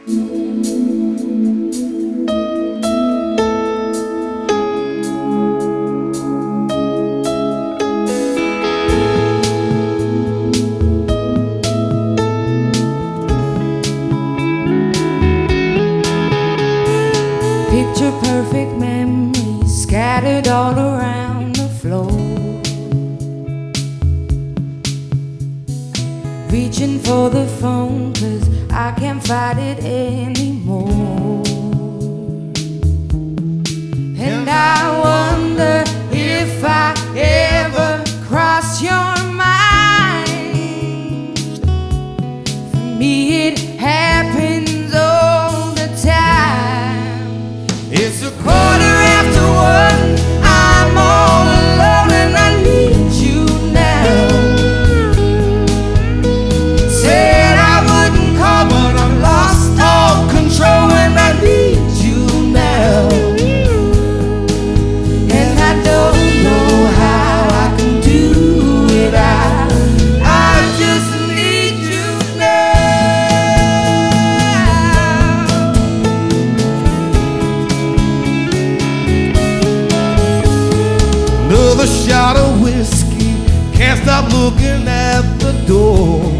Picture perfect memories scattered all around. for the phone, cause I can't fight it anymore. And I another shot of whiskey. Can't stop looking at the door.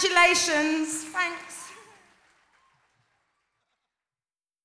Congratulations.